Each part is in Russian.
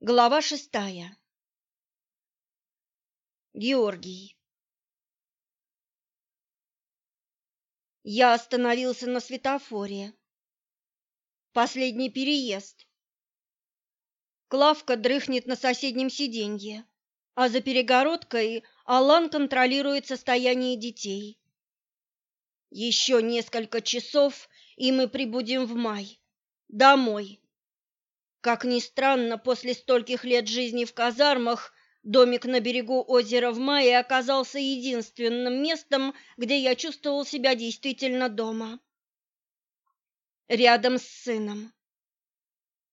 Глава шестая. Георгий. Я остановился на светофоре. Последний переезд. Клавка дрыхнет на соседнем сиденье, а за перегородкой Алан контролирует состояние детей. Еще несколько часов, и мы прибудем в май. Домой. Как ни странно, после стольких лет жизни в казармах домик на берегу озера в мае оказался единственным местом, где я чувствовал себя действительно дома. Рядом с сыном.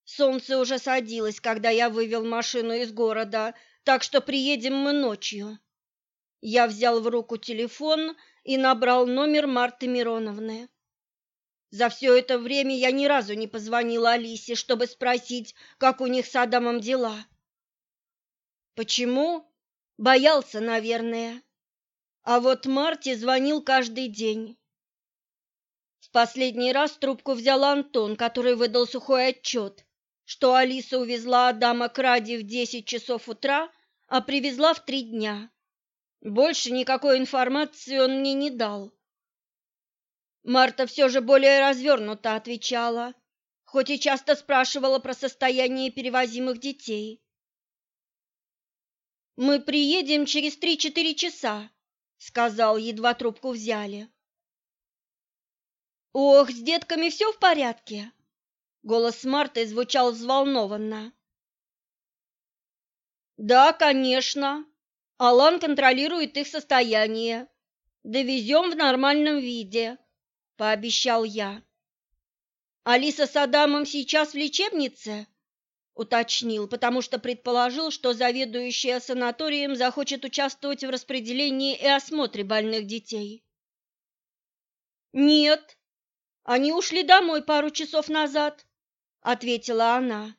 Солнце уже садилось, когда я вывел машину из города, так что приедем мы ночью. Я взял в руку телефон и набрал номер Марты Мироновны. За все это время я ни разу не позвонила Алисе, чтобы спросить, как у них с Адамом дела. Почему? Боялся, наверное. А вот Марте звонил каждый день. В последний раз трубку взял Антон, который выдал сухой отчет, что Алиса увезла Адама к Раде в десять часов утра, а привезла в три дня. Больше никакой информации он мне не дал. Марта все же более развернуто отвечала, хоть и часто спрашивала про состояние перевозимых детей. «Мы приедем через три-четыре часа», — сказал, едва трубку взяли. «Ох, с детками все в порядке?» Голос Марты звучал взволнованно. «Да, конечно. Алан контролирует их состояние. Довезем в нормальном виде пообещал я. Алиса с Адамом сейчас в лечебнице? уточнил, потому что предположил, что заведующая санаторием захочет участвовать в распределении и осмотре больных детей. Нет, они ушли домой пару часов назад, ответила она.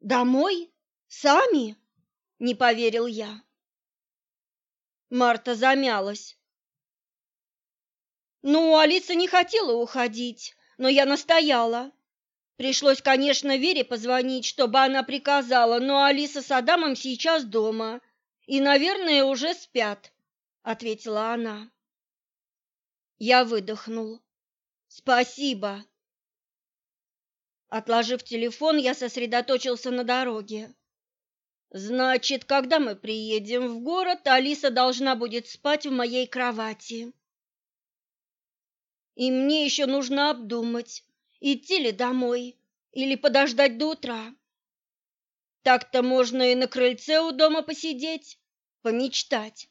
Домой? Сами? не поверил я. Марта замялась. Ну, Алиса не хотела уходить, но я настояла. Пришлось, конечно, Вере позвонить, чтобы она приказала, но Алиса с Адамом сейчас дома и, наверное, уже спят, ответила она. Я выдохнул. Спасибо. Отложив телефон, я сосредоточился на дороге. Значит, когда мы приедем в город, Алиса должна будет спать в моей кровати. И мне еще нужно обдумать, идти ли домой или подождать до утра. Так-то можно и на крыльце у дома посидеть, помечтать.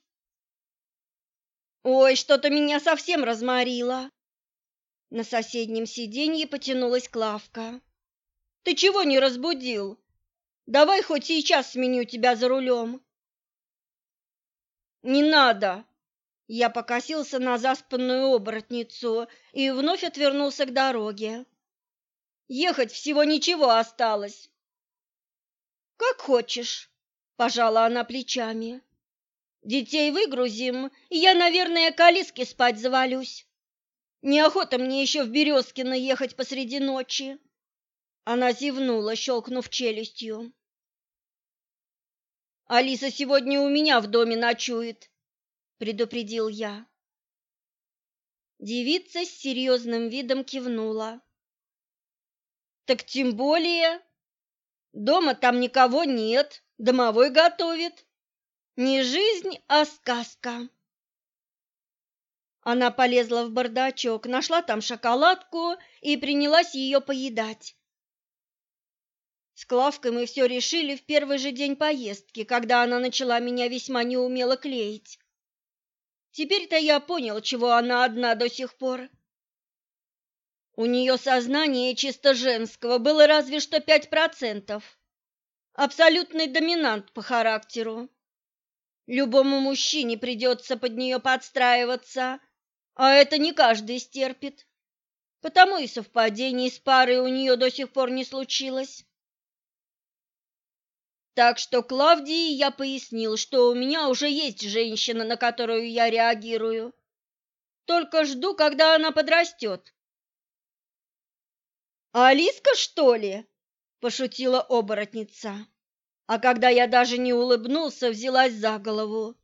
Ой, что-то меня совсем разморило. На соседнем сиденье потянулась Клавка. Ты чего не разбудил? Давай хоть сейчас сменю тебя за рулем. Не надо, я покосился на заспанную оборотницу и вновь отвернулся к дороге. Ехать всего ничего осталось. Как хочешь, пожала она плечами. Детей выгрузим, и я, наверное, к Алиске спать завалюсь. Неохота мне еще в Березкино ехать посреди ночи. Она зевнула, щелкнув челюстью. Алиса сегодня у меня в доме ночует, предупредил я. Девица с серьезным видом кивнула. Так тем более дома там никого нет, домовой готовит. Не жизнь, а сказка. Она полезла в бардачок, нашла там шоколадку и принялась ее поедать. С Клавкой мы все решили в первый же день поездки, когда она начала меня весьма неумело клеить. Теперь-то я понял, чего она одна до сих пор. У нее сознание чисто женского было разве что пять процентов. Абсолютный доминант по характеру. Любому мужчине придется под нее подстраиваться, а это не каждый стерпит. Потому и совпадений с парой у нее до сих пор не случилось. Так что Клавдии я пояснил, что у меня уже есть женщина, на которую я реагирую. Только жду, когда она подрастет. «А Алиска, что ли?» пошутила оборотница. А когда я даже не улыбнулся, взялась за голову.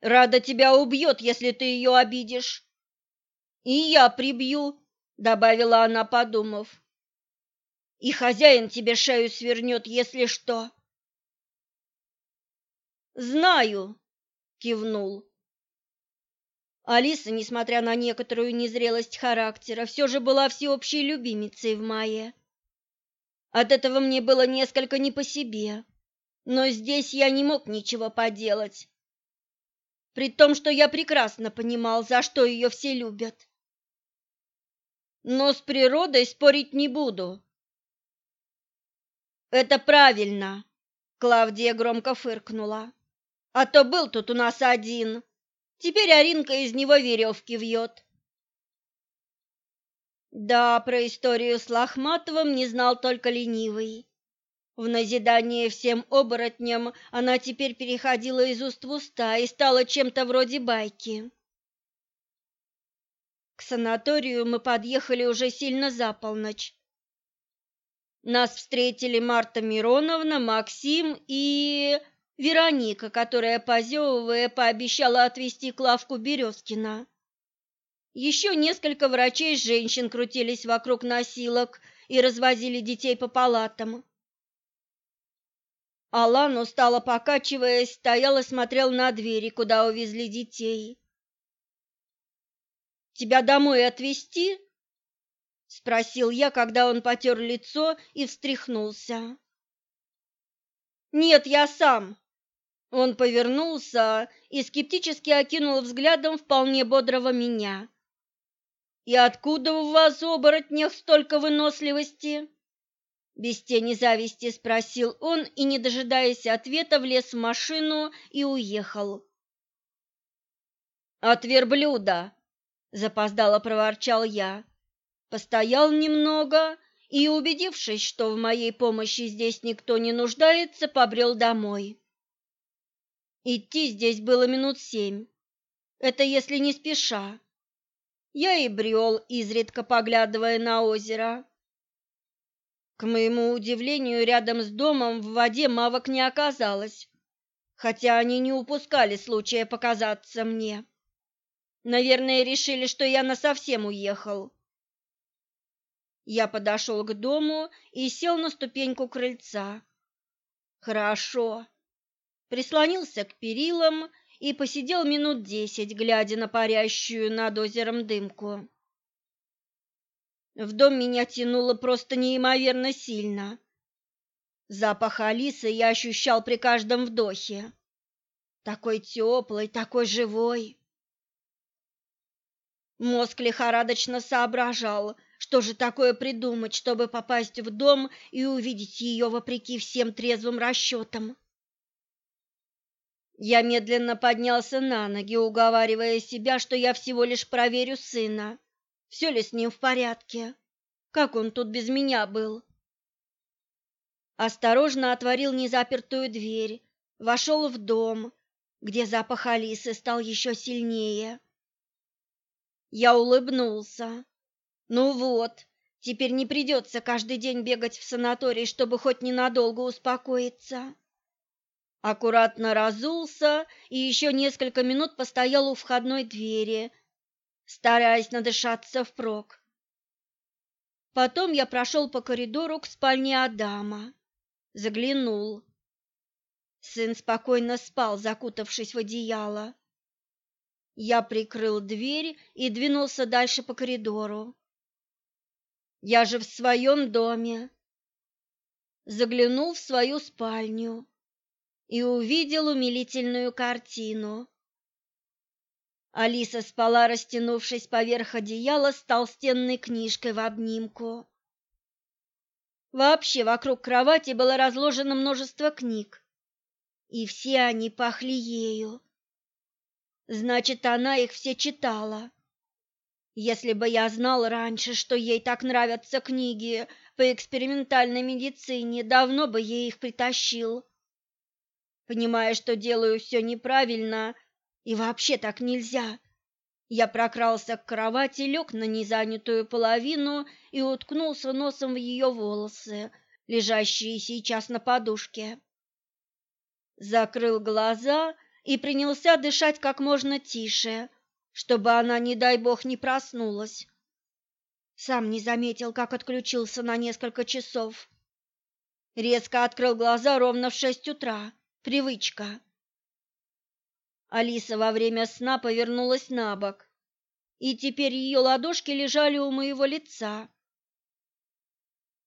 Рада тебя убьет, если ты ее обидишь. И я прибью, добавила она, подумав. И хозяин тебе шею свернет, если что. Знаю, кивнул. Алиса, несмотря на некоторую незрелость характера, все же была всеобщей любимицей в мае. От этого мне было несколько не по себе, но здесь я не мог ничего поделать. При том, что я прекрасно понимал, за что ее все любят. Но с природой спорить не буду. Это правильно, Клавдия громко фыркнула. А то был тут у нас один. Теперь Аринка из него веревки вьет. Да, про историю с Лохматовым не знал только ленивый. В назидание всем оборотням она теперь переходила из уст в уста и стала чем-то вроде байки. К санаторию мы подъехали уже сильно за полночь. Нас встретили Марта Мироновна, Максим и... Вероника, которая, позевывая, пообещала отвезти Клавку Березкина. Еще несколько врачей-женщин крутились вокруг носилок и развозили детей по палатам. Алан, устало покачиваясь, стоял и смотрел на двери, куда увезли детей. «Тебя домой отвезти?» — спросил я, когда он потер лицо и встряхнулся. «Нет, я сам», он повернулся и скептически окинул взглядом вполне бодрого меня. «И откуда у вас, оборотнях, столько выносливости?» Без тени зависти спросил он и, не дожидаясь ответа, влез в машину и уехал. «От верблюда!» — запоздало проворчал я. Постоял немного и, убедившись, что в моей помощи здесь никто не нуждается, побрел домой. Идти здесь было минут семь. Это если не спеша. Я и брел, изредка поглядывая на озеро. К моему удивлению, рядом с домом в воде мавок не оказалось, хотя они не упускали случая показаться мне. Наверное, решили, что я насовсем уехал. Я подошел к дому и сел на ступеньку крыльца. Хорошо прислонился к перилам и посидел минут десять, глядя на парящую над озером дымку. В дом меня тянуло просто неимоверно сильно. Запах Алисы я ощущал при каждом вдохе. Такой теплый, такой живой. Мозг лихорадочно соображал, что же такое придумать, чтобы попасть в дом и увидеть ее вопреки всем трезвым расчетам. Я медленно поднялся на ноги, уговаривая себя, что я всего лишь проверю сына. Все ли с ним в порядке? Как он тут без меня был? Осторожно отворил незапертую дверь, вошел в дом, где запах Алисы стал еще сильнее. Я улыбнулся. Ну вот, теперь не придется каждый день бегать в санаторий, чтобы хоть ненадолго успокоиться аккуратно разулся и еще несколько минут постоял у входной двери, стараясь надышаться впрок. Потом я прошел по коридору к спальне Адама, заглянул. Сын спокойно спал, закутавшись в одеяло. Я прикрыл дверь и двинулся дальше по коридору. Я же в своем доме. Заглянул в свою спальню и увидел умилительную картину. Алиса спала, растянувшись поверх одеяла с толстенной книжкой в обнимку. Вообще вокруг кровати было разложено множество книг, и все они пахли ею. Значит, она их все читала. Если бы я знал раньше, что ей так нравятся книги по экспериментальной медицине, давно бы ей их притащил. Понимая, что делаю все неправильно и вообще так нельзя, Я прокрался к кровати, лег на незанятую половину и уткнулся носом в ее волосы, лежащие сейчас на подушке. Закрыл глаза и принялся дышать как можно тише, чтобы она, не дай бог, не проснулась. Сам не заметил, как отключился на несколько часов. Резко открыл глаза ровно в шесть утра. Привычка. Алиса во время сна повернулась на бок, и теперь ее ладошки лежали у моего лица.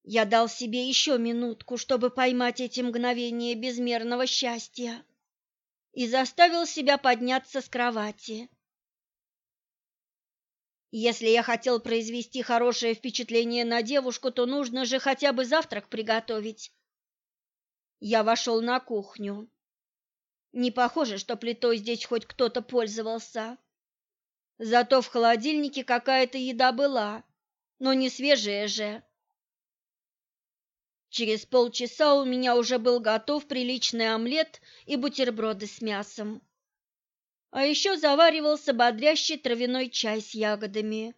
Я дал себе еще минутку, чтобы поймать эти мгновения безмерного счастья, и заставил себя подняться с кровати. Если я хотел произвести хорошее впечатление на девушку, то нужно же хотя бы завтрак приготовить. Я вошел на кухню. Не похоже, что плитой здесь хоть кто-то пользовался. Зато в холодильнике какая-то еда была, но не свежая же. Через полчаса у меня уже был готов приличный омлет и бутерброды с мясом. А еще заваривался бодрящий травяной чай с ягодами.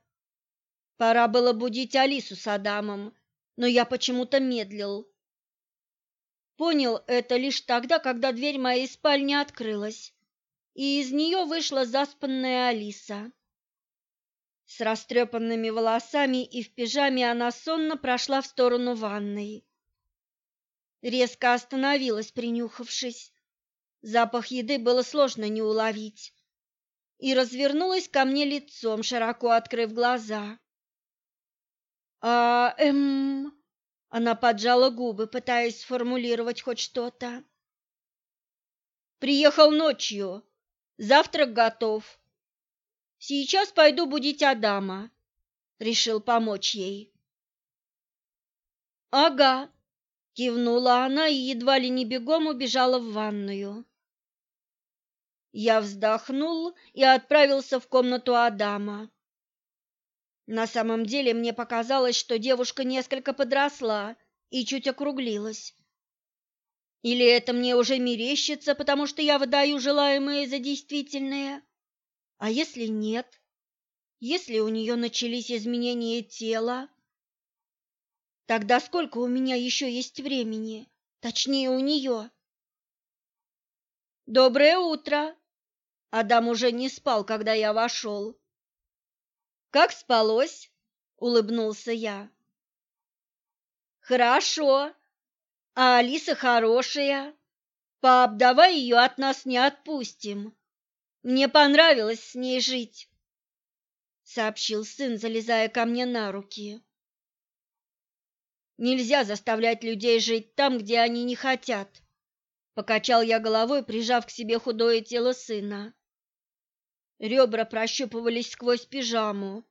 Пора было будить Алису с Адамом, но я почему-то медлил. Понял это лишь тогда, когда дверь моей спальни открылась, и из нее вышла заспанная Алиса. С растрепанными волосами и в пижаме она сонно прошла в сторону ванной. Резко остановилась, принюхавшись. Запах еды было сложно не уловить. И развернулась ко мне лицом, широко открыв глаза. «А, эм...» Она поджала губы, пытаясь сформулировать хоть что-то. Приехал ночью. Завтрак готов. Сейчас пойду будить Адама. Решил помочь ей. Ага, кивнула она и едва ли не бегом убежала в ванную. Я вздохнул и отправился в комнату Адама. На самом деле мне показалось, что девушка несколько подросла и чуть округлилась. Или это мне уже мерещится, потому что я выдаю желаемое за действительное? А если нет? Если у нее начались изменения тела? Тогда сколько у меня еще есть времени? Точнее, у нее? Доброе утро! Адам уже не спал, когда я вошел. Как спалось? улыбнулся я. Хорошо. А Алиса хорошая. Пап, давай ее от нас не отпустим. Мне понравилось с ней жить, сообщил сын, залезая ко мне на руки. Нельзя заставлять людей жить там, где они не хотят. Покачал я головой, прижав к себе худое тело сына. Ребра прощупывались сквозь пижаму.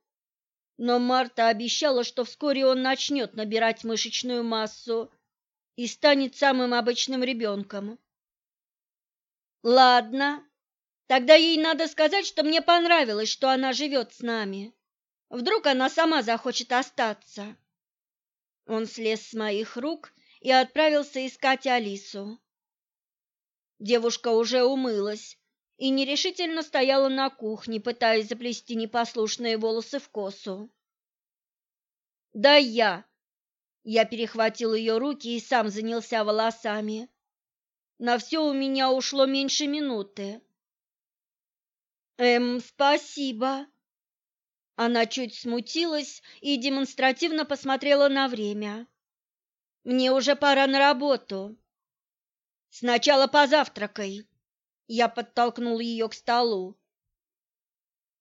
Но Марта обещала, что вскоре он начнет набирать мышечную массу и станет самым обычным ребенком. Ладно, тогда ей надо сказать, что мне понравилось, что она живет с нами. Вдруг она сама захочет остаться. Он слез с моих рук и отправился искать Алису. Девушка уже умылась и нерешительно стояла на кухне, пытаясь заплести непослушные волосы в косу. «Да я!» Я перехватил ее руки и сам занялся волосами. На все у меня ушло меньше минуты. «Эм, спасибо!» Она чуть смутилась и демонстративно посмотрела на время. «Мне уже пора на работу. Сначала позавтракай». Я подтолкнул ее к столу.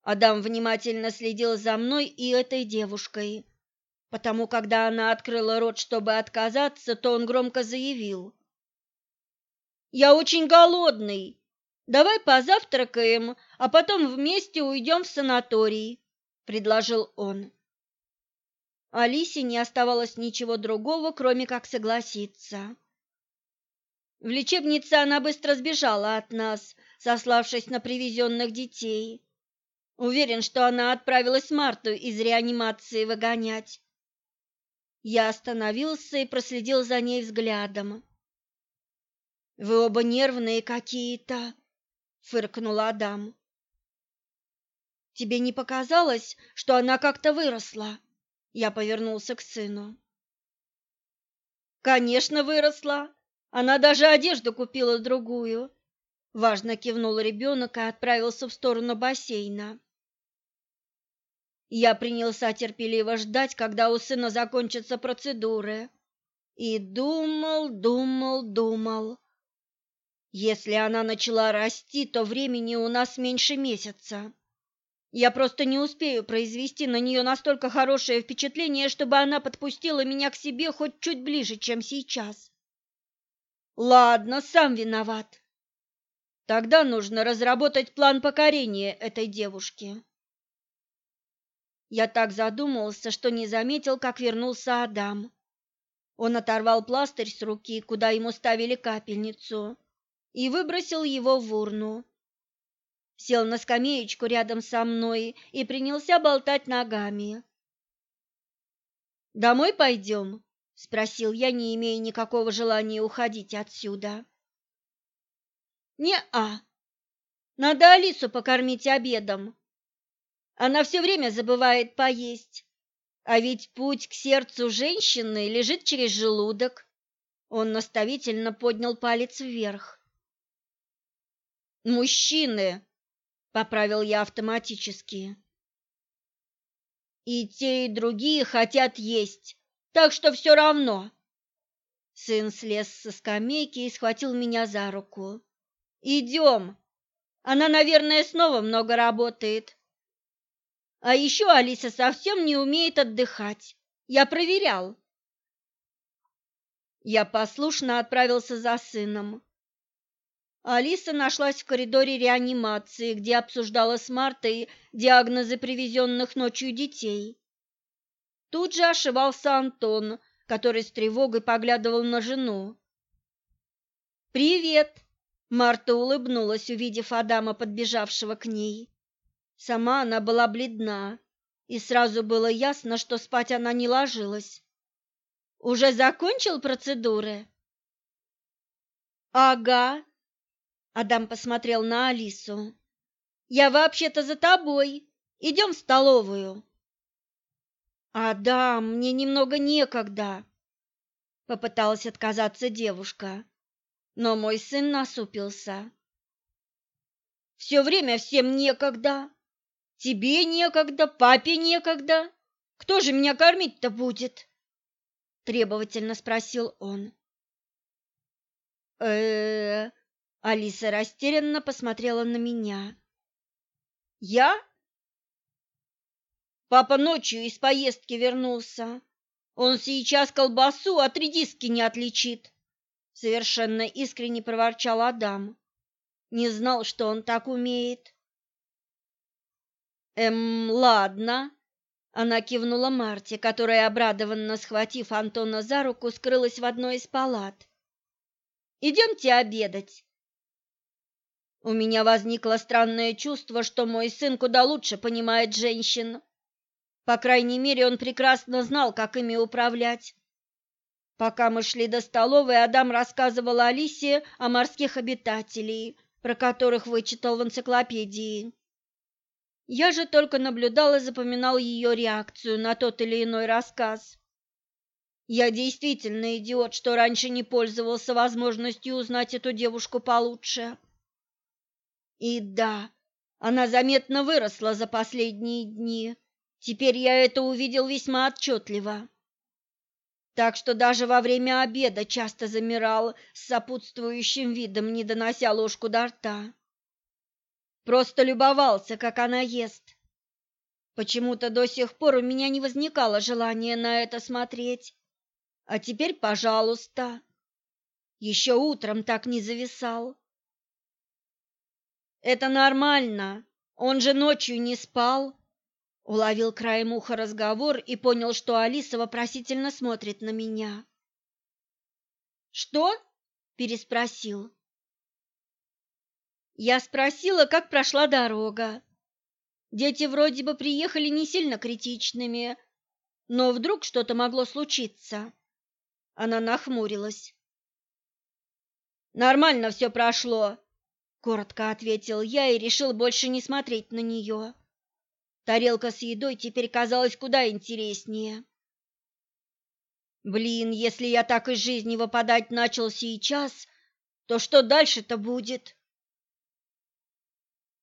Адам внимательно следил за мной и этой девушкой, потому когда она открыла рот, чтобы отказаться, то он громко заявил. «Я очень голодный. Давай позавтракаем, а потом вместе уйдем в санаторий», — предложил он. Алисе не оставалось ничего другого, кроме как согласиться. В лечебнице она быстро сбежала от нас, сославшись на привезенных детей. Уверен, что она отправилась Марту из реанимации выгонять. Я остановился и проследил за ней взглядом. «Вы оба нервные какие-то», — фыркнул Адам. Тебе не показалось, что она как-то выросла? Я повернулся к сыну. Конечно, выросла. Она даже одежду купила другую. Важно кивнул ребенок и отправился в сторону бассейна. Я принялся терпеливо ждать, когда у сына закончатся процедуры. И думал, думал, думал. Если она начала расти, то времени у нас меньше месяца. Я просто не успею произвести на нее настолько хорошее впечатление, чтобы она подпустила меня к себе хоть чуть ближе, чем сейчас. Ладно, сам виноват. Тогда нужно разработать план покорения этой девушки. Я так задумался, что не заметил, как вернулся Адам. Он оторвал пластырь с руки, куда ему ставили капельницу, и выбросил его в урну сел на скамеечку рядом со мной и принялся болтать ногами. «Домой пойдем?» — спросил я, не имея никакого желания уходить отсюда. «Не-а. Надо Алису покормить обедом. Она все время забывает поесть. А ведь путь к сердцу женщины лежит через желудок». Он наставительно поднял палец вверх. «Мужчины!» поправил я автоматически. И те, и другие хотят есть, так что все равно. Сын слез со скамейки и схватил меня за руку. Идем. Она, наверное, снова много работает. А еще Алиса совсем не умеет отдыхать. Я проверял. Я послушно отправился за сыном. Алиса нашлась в коридоре реанимации, где обсуждала с Мартой диагнозы привезенных ночью детей. Тут же ошивался Антон, который с тревогой поглядывал на жену. «Привет!» – Марта улыбнулась, увидев Адама, подбежавшего к ней. Сама она была бледна, и сразу было ясно, что спать она не ложилась. «Уже закончил процедуры?» «Ага», Адам посмотрел на Алису. Я вообще-то за тобой. Идем в столовую. Адам, мне немного некогда. Попыталась отказаться девушка, но мой сын насупился. Все время всем некогда. Тебе некогда, папе некогда. Кто же меня кормить-то будет? Требовательно спросил он. Э-э, Алиса растерянно посмотрела на меня. Я? Папа ночью из поездки вернулся. Он сейчас колбасу от редиски не отличит. Совершенно искренне проворчал Адам. Не знал, что он так умеет. Эм, ладно. Она кивнула Марте, которая, обрадованно схватив Антона за руку, скрылась в одной из палат. Идемте обедать. У меня возникло странное чувство, что мой сын куда лучше понимает женщин. По крайней мере, он прекрасно знал, как ими управлять. Пока мы шли до столовой, Адам рассказывал Алисе о морских обитателей, про которых вычитал в энциклопедии. Я же только наблюдал и запоминал ее реакцию на тот или иной рассказ. Я действительно идиот, что раньше не пользовался возможностью узнать эту девушку получше. И да, она заметно выросла за последние дни. Теперь я это увидел весьма отчетливо. Так что даже во время обеда часто замирал с сопутствующим видом, не донося ложку до рта. Просто любовался, как она ест. Почему-то до сих пор у меня не возникало желания на это смотреть. А теперь, пожалуйста. Еще утром так не зависал. Это нормально. Он же ночью не спал. Уловил краем уха разговор и понял, что Алиса вопросительно смотрит на меня. Что? переспросил. Я спросила, как прошла дорога. Дети вроде бы приехали не сильно критичными, но вдруг что-то могло случиться. Она нахмурилась. Нормально все прошло, коротко ответил я и решил больше не смотреть на нее. Тарелка с едой теперь казалась куда интереснее. Блин, если я так из жизни выпадать начал сейчас, то что дальше-то будет?